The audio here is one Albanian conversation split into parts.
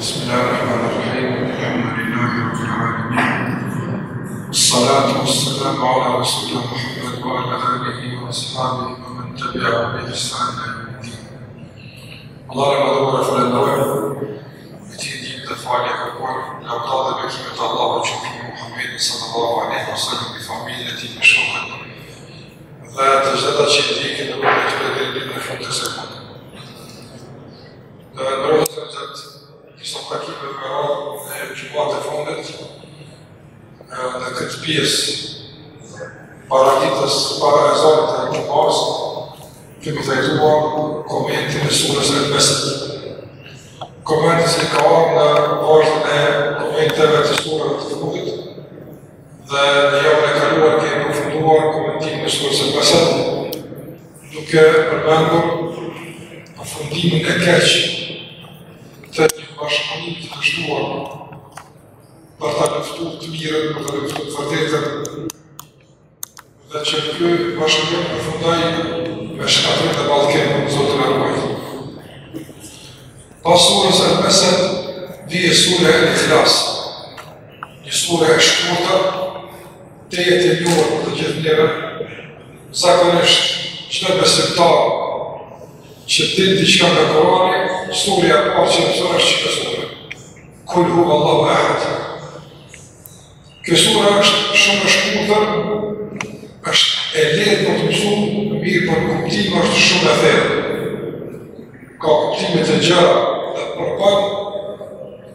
بسم الله الرحمن الرحيم الحمد لله رب العالمين الصلاة والسلام على رسول الله محمد وعلى آله وأصحابه ومن تبعه بإحسان إلى يوم الدين الله لما دور فلنوع بتيدي تفعل أكبر لو طال بك الله وشكر محمد صلى الله عليه وسلم بفاميلة مشروعة لا جدة شديك فيك أتبدل لنا فانتسبك. Dhe në rrëtë të Kështë të këtë për për në e që bëtë e fundet në këtë pjesë para ditës, para e zonët e që pasë kemi të ejtuar komentin e surës e mesët. Komentin se ka orë në vazhën e komenteve të surëve të fundit dhe në javën e kaluar kemi përfunduar komentin e surës e mesët duke përbendur fundimin e keqë kushtuar për të kuftu të mirën, për të kuftu të fërtetën, dhe që kjoj bashkëmë për fundaj me shkatërën dhe balkenë për Zotër Arruajtë. Pa surën se në mesën, e në të një surën e shkurta, të jetë e njërën të gjithë njëre. zakonisht që në mesën që të të të të të të të të të të të të të Kullu Allah e hëtë. Kjo sura është shumë e shkutër, është e lehë të të mësu, në mirë për kuptim është shumë e thejë. Ka kuptime të gjërë dhe përpër,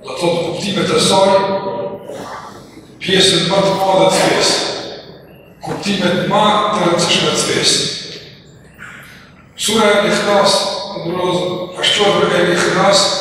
dhe të të kuptimit të sajë, pjesën më të madhe të fesë, kuptimit më të rëndësishme të fesë. Sura e në këtasë, në në rëzë, është qërë e një këtasë,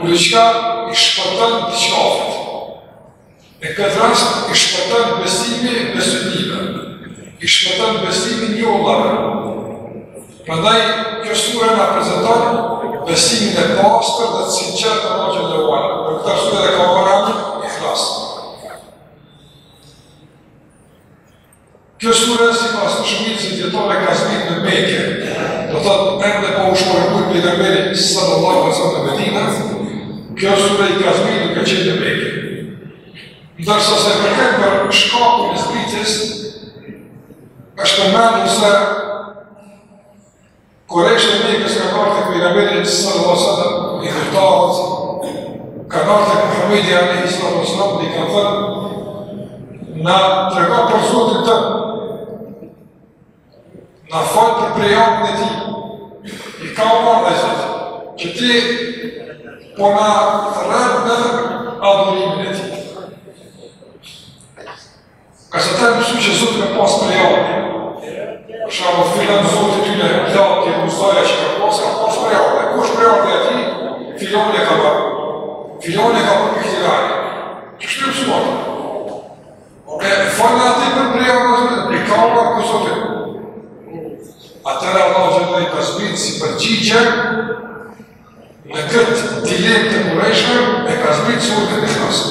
Kërë të qëka i shpëtën të qafët, e këtë rast i shpëtën besime e besunime, i shpëtën besime një ollarë. Përndaj, kjo sure nga prezentarë, besimin e pasër dhe të sinqer të në që ndërëvarë, për këtë rësure dhe ka operatë i flasë. Kjo sure si pas të shumitë si ka zbitë në meke, do të të të të të të të të të të të të të Kjo sura i të atminu ka qenë të meke Ndërsa se me kegë për shkoku nështë për qështë Aq të mëndu se Korekështë të meke se ka nërkët e ku i nëmerinë të sërë vësatër I dhërtohët Ka nërkët e ku përmu i dhjevën e i slobën slobën e Në tregat për sotë të Në falë për prejavën dhe ti I ka u parë dhe që ti po na rrënë në adorimin e ti. në suqë e sotë me pasë për në të tjune, një do të një që ka pasë, ka pasë për e e. për e dhe e ti, filën e ka bërë. Filën e ka bërë për përhtiraj. Kështë tërë në ati për për e e, ka të të jetë të kurejshër e ka zbritë surën e kërësë.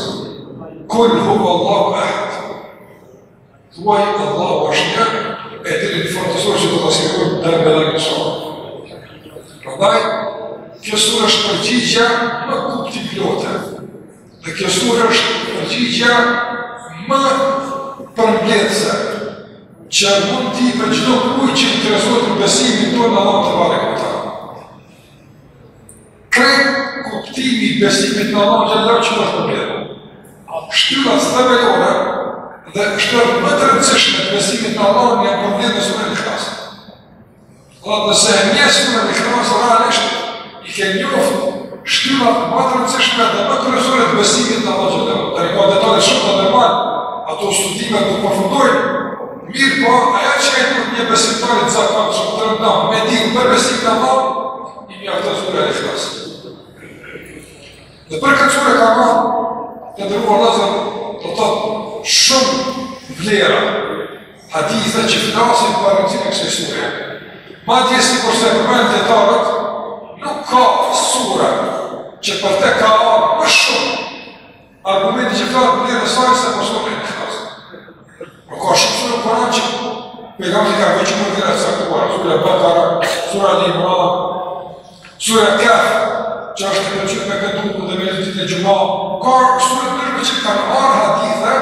Kull huk Allah ahtë. Thuaj Allah është një, e të një që të të sikur të në bedaj kjo surë është përgjitja më kupti pilote. Dhe kjo surë është përgjitja më përmbletëse që mund t'i me qdo kuj që interesuar të besimin tërë në Allah të barekët. këtimi i besimit në Allah që që nështë të bërë. A shtyra së të velore dhe shtyra të më të rëndësishme të besimit në Allah në jam përvjetë në sërën i shkasë. Dhe nëse se e një sërën i shkasë në realisht, i ke njoftë shtyra të më të rëndësishme dhe më të rëzore të besimit në Allah që Dhe rikon të shumë të nërmanë, ato studime të përfundojnë Mirë po, aja që e të një besimtarit që të rëndam, me di në besimtarit i një të dure Dhe për këtë qërë e ka ma, të të lëzër, të të shumë vlera, haditha që finansin për në cilë e kështë Ma tje si për se të tarët, nuk ka surja që për te ka ma më shumë. Argumenti që ka për të të se të të të të të të të të të të që të të të të të të të të të të të të të të të të të të të që është të qëtë me këtë duku dhe me të ditë e gjumë, ka kështu me të nërë që kanë arë hadithë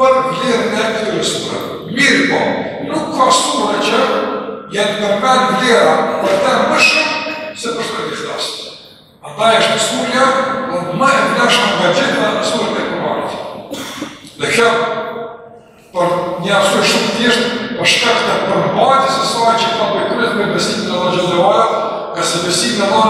për vlerën e këtyre surë. Mirë po, nuk ka surë që jenë përmen vlera për te më shumë se për të këtë Ata A ta e shumë surja, o po më e vlashë nga gjitha surët e këmarit. Dhe kjo, për një asë shumë po të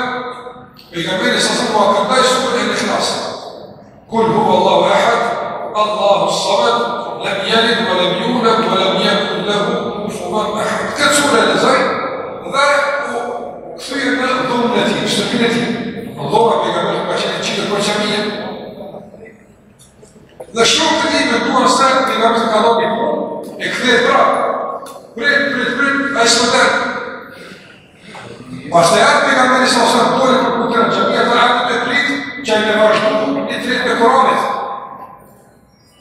haramit.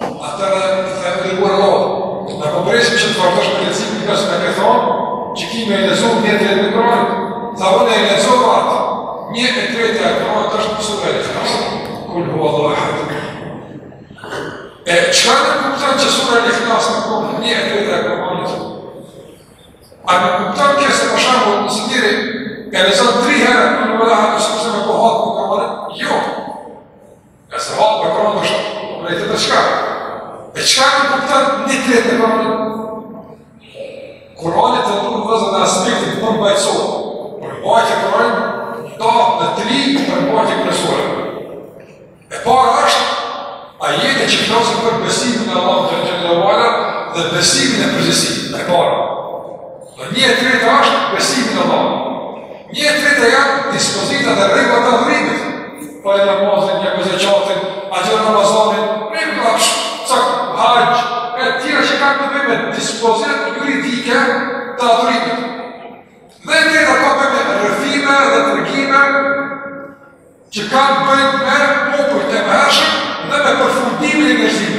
Atër e të e rikuar lotë. Po në kompresim që të vartosh për lecim, një përse me ke thonë, që ki me e lezon një të e në Tha unë e lezon atë, një e tretja e të është përsu me e lefas, kul hua dhe la hëtë. E qëka në kuptan që sura e lefas në kuranit, një e tretja e kuranit? A në kuptan kësë të pashamu, nësë tiri, e me dispozit juridike të adhurimit. Dhe e tjeta ka për me rëfime dhe të rëgime që kanë bëjt me popër të mëheshëm dhe me përfundimin e njështë.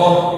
어.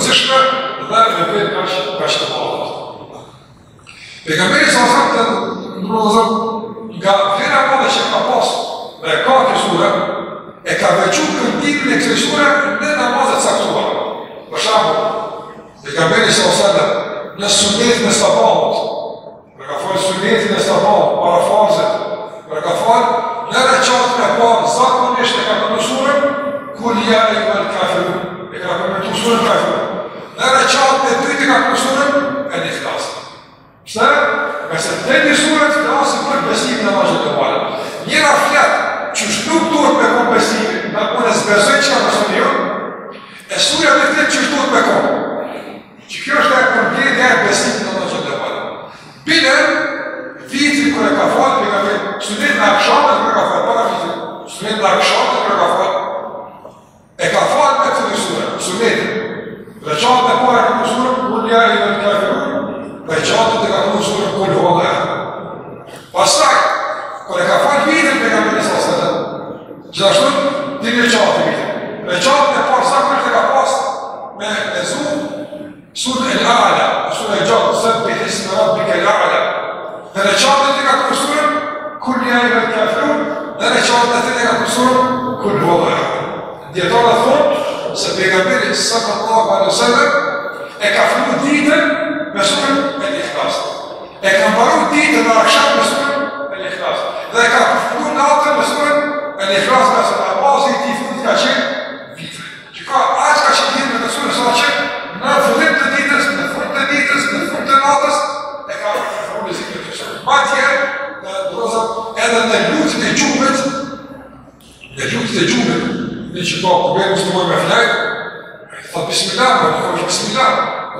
rëndësishme dhe e me vetë kashë të kashë të bëllatë. Për e ka përri sa nësak të nëmërë nga vjera kone që ka pasë dhe e ka kësure, e ka vequ në tipin e kësure në namazë të saktuar. Për shabë, e ka përri sa nësak të në sunetin e stafalët, e ka fërë sunetin e stafalët, parafazën,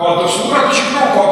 Ó, estou segurando aqui, não, ó,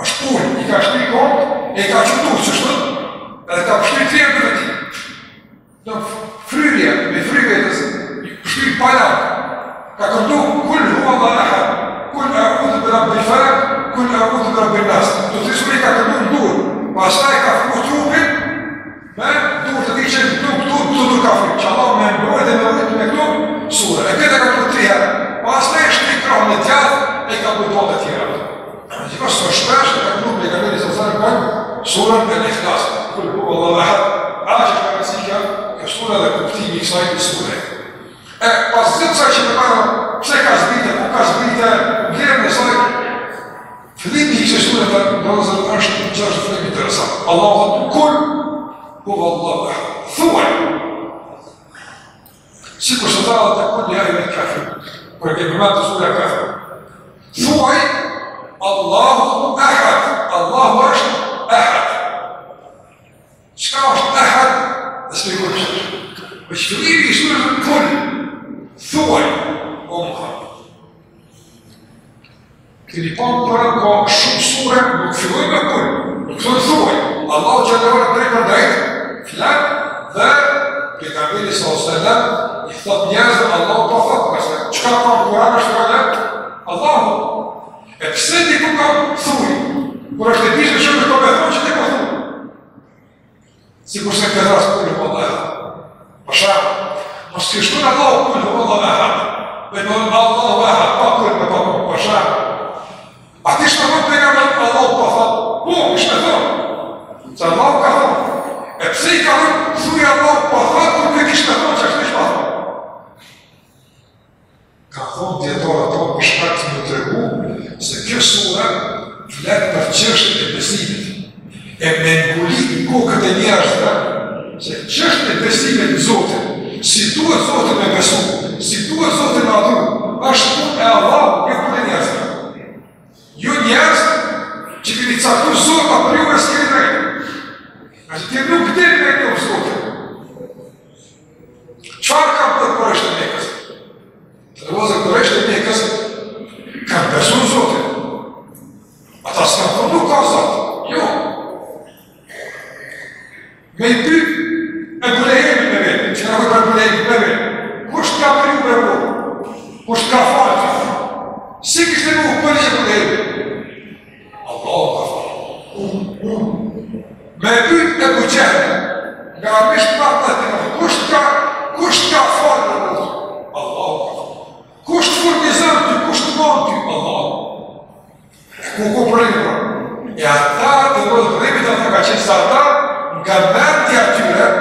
A shpulli, i ka shpillë, i ka shpullë, që shpullë. A ka shpillë të أحد الله أحد qështë e besimit, e me ngulit i kokët e njerës, që Se e besimit i si duhet Zotën me besu, si duhet Zotën me adhu, është pun e Allah e pun e njerës, Jo njerëz, që këni caktur Zotit pa për juve jo s'kjeri të a që të nuk të të me të të serta gambar tiap bulan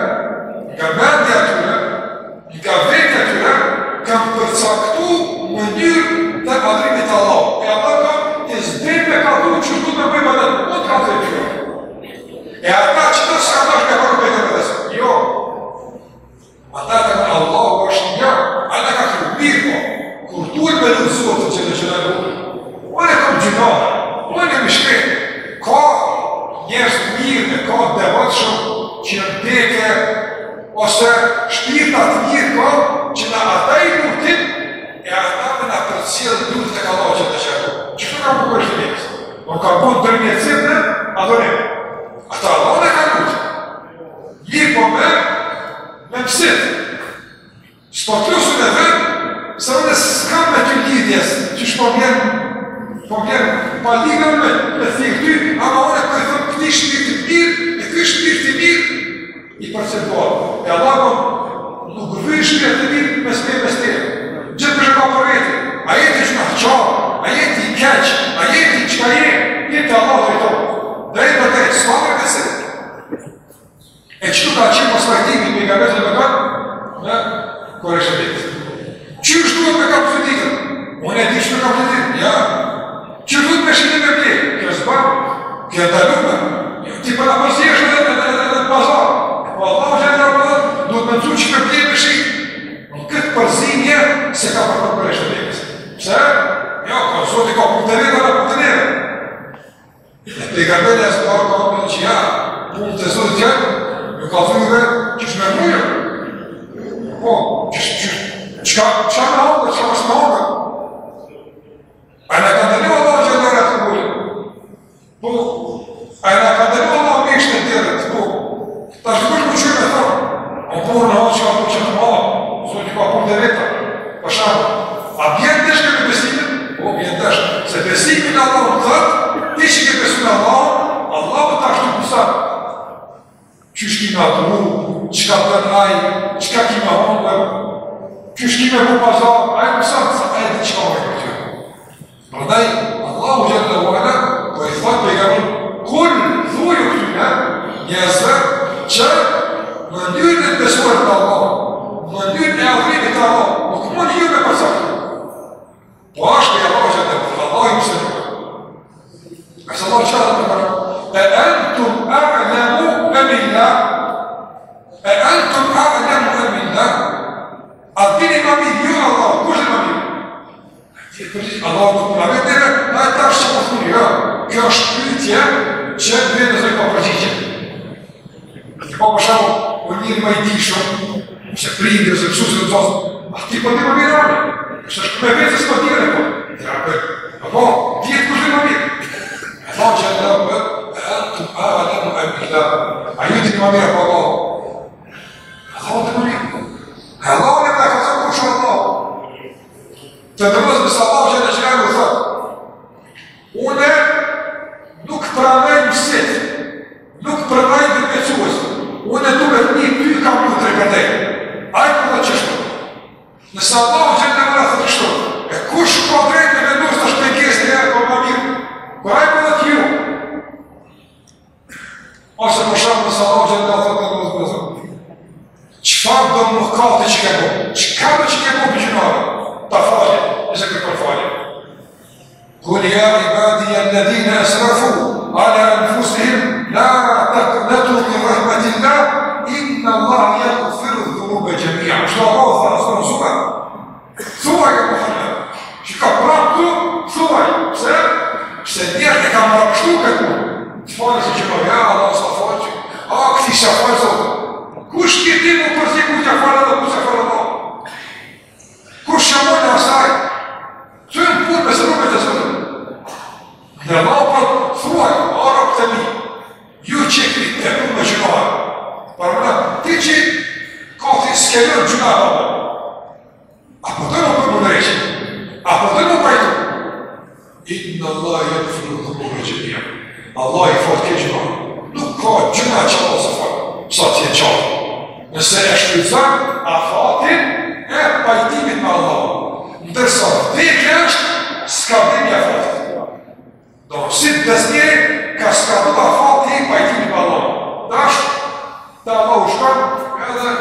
percentual. É logo më shumë, o një një majti i shumë, Më se prindë, se pësusë në tosë, a ti për të përbjë vetë së për tjene, po, e për, a po, djetë për në më më më më e më se më më më më më më e më më më më më më më më më më më më më më më më më u shkon edhe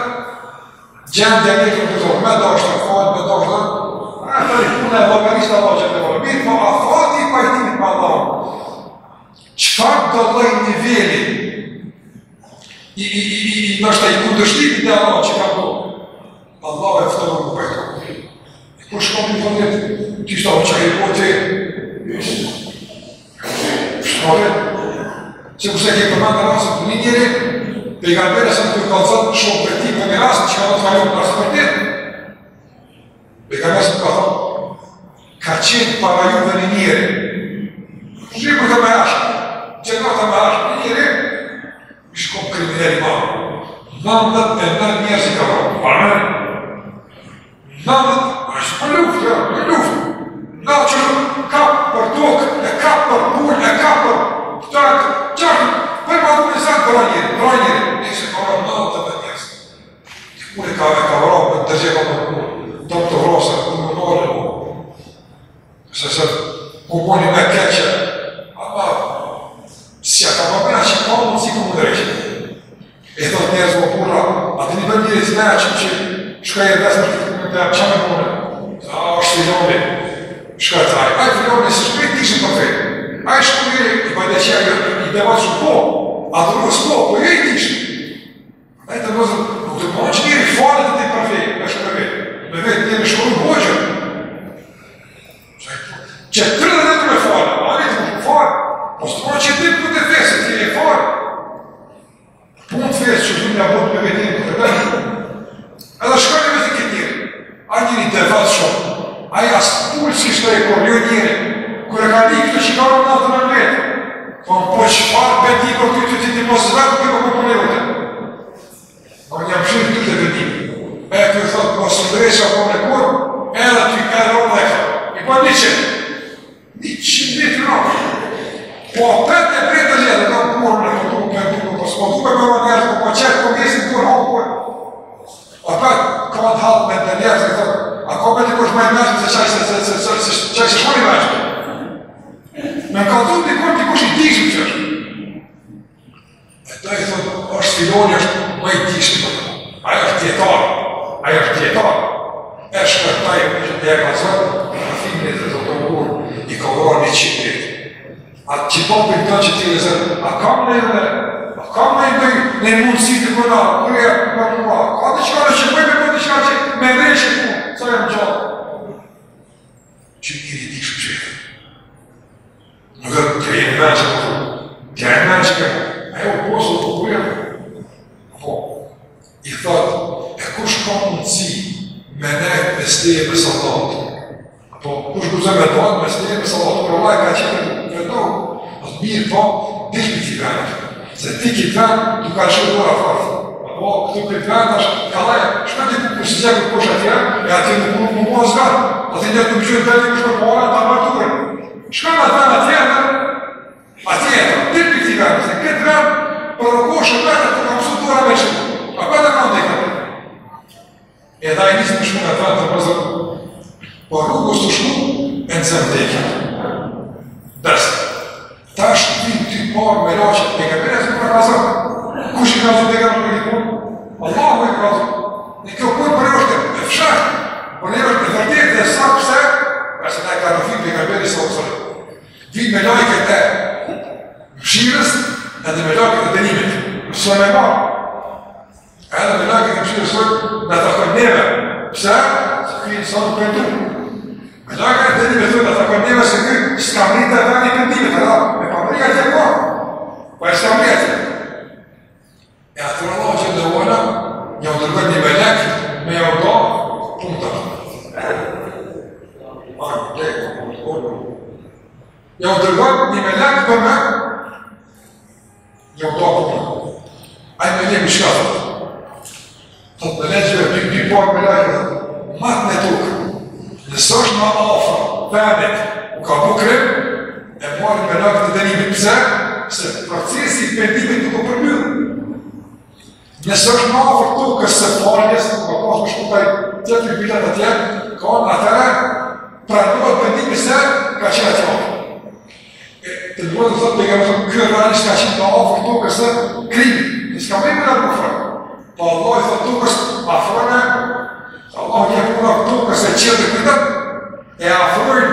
gjendë dhe një këtë zonë, me do është të fatë, me do është të fatë, me do është të fatë, me do është të fatë, me do është të fatë, me do është të fatë, i do të po, fatë, do është të fatë, Qëfar të një i të shtimit e Allah që ka do? Allah e fëtë nërë për e ka përri. një të njëtë, ti shto që e po të e... Shko e... Që ke përmanë në rasë një njëri, Për nga përre sëmë të kalëzat shumë për ti, po për në rasë që ka në të falion për asë për tërë. Për nga përre sëmë ka thonë, ka qenë për në dhe në njëri. Shri për të më rashë, që në të më rashë në njëri, ishë këmë kriminelli marë. Nëndët e nëndër njërë si ka marë. Nëndët është për luftë, ja, për luftë. Nëndët që ka për tokë, e ka për bulë, e ka për këtë, qërë, qërë, për stresa po me kur, edhe t'i ka e rrën I po një qenë, një qenë një të rrën. Po petë e petë e gjithë, në kur në këtu, në këtu, në pas, po du me kërën njerë, po po po njësit kur, ha, kur. A petë, ka më t'halë me të po, po, po njerë, të thërë, a ka me t'i kush me njerë, se qaj se, se, se, se, se, se, se, se, se, e shkërtaj që të jekë në zërë, në fin në të në burë, i kogorë një qitë vjetë. A që po për të që të jekë zërë, a kam në jërë, a kam në jërë, në mundë si të përna, kërë e kërë në mua, a të që kërë që me me për të që që me dhe ku, që e më gjatë. Që i këri të që që që që që që që që që që që që që shtije për salatë. Apo, kush kuzën me tonë, me shtije për salatë, e ka qenë me tonë. Atë mirë, po, ti këtë i se ti këtë i venë, tu ka qenë dora farë. Apo, këtë këtë i venë, tash, kala e, shka ti ku kusë zekë po ti, atje, e atje në mua zgarë, atje në të më qënë të një kushë për mua e të amaturë. atje, ta i njështë shumë nga ta të përzërë. Por rrugës të shumë e në zërë po të eke. Dërsa, ta është ti vitë të parë me loqë, e ka përre e të përra zërë. Kush i ka zërë të eke në një punë? Allahu e ka zërë. Në kjo kujë për e është e fshërë, për e është e vërdetë dhe sa pëse, e se ta e ka në fitë, e ka bërë së ozërë. me e shirës, edhe me loqë e denimit. professor da faculdade, sabe? Que são do Afrona, olha, pula cuca, você tira, cuida. É a flor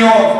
Senhor.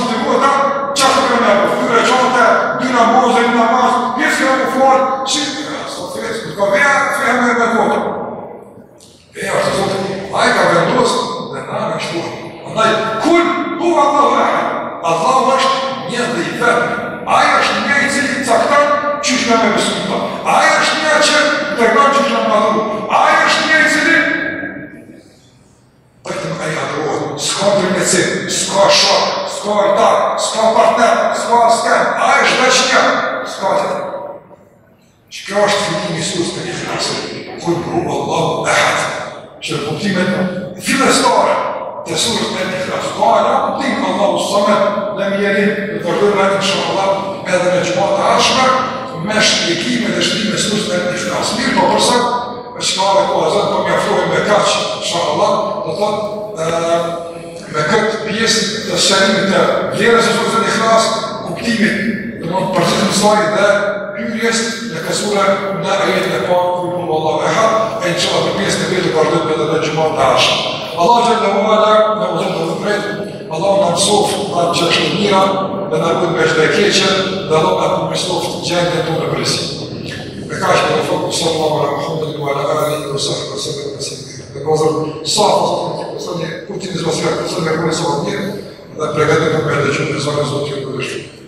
ku Allah po me ehet që në kuptime të filetëstarë të surët me një krasëtare a kuptim që Allah usë të me ne mjeri dhe të rëgërë vetim shra Allah edhe me qëpate asme me shpjekime dhe shpjekime s'usët e një krasë mirë do përse me qëpare kohë e zëndë do me afrohim me këtë shra Allah do të thot me këtë pjesë të shërimi të vjere se surët e një krasë kuptimi të nënët përse të Biblias në kësura në ajet në parë ku në më Allah e në qëma për pjesë në vetë për dhe për dhe në gjëma të ashtë. Allah që në më ala, në më dhëmë në të mretë, Allah në mësofë në që është në mira, dhe në kënë për shtë e keqë, dhe Allah në kënë të gjendë e të në presi. Me ka që në fokë, sëmë Allah më në mëhëmë në më ala, në në sëmë në sëmë në sëmë në sëmë në sëmë në sëmë në sëmë në sëmë në sëmë në sëmë në sëmë